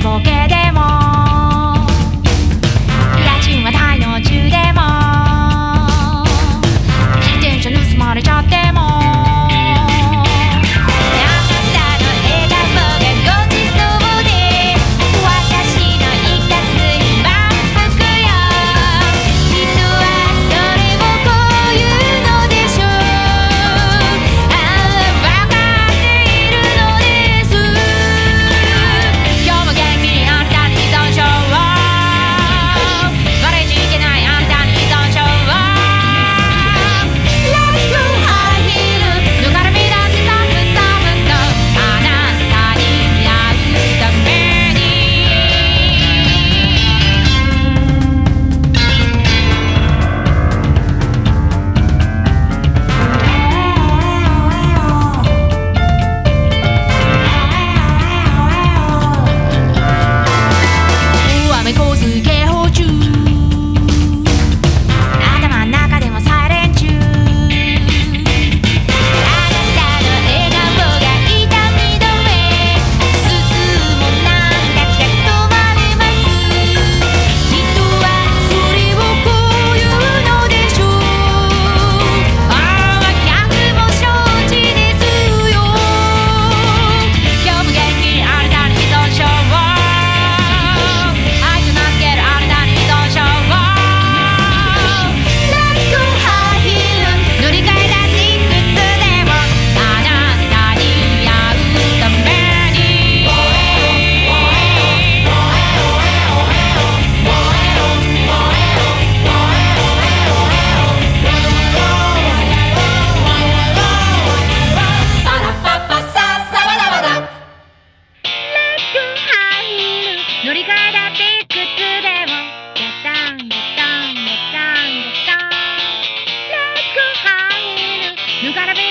ちぼけで You gotta be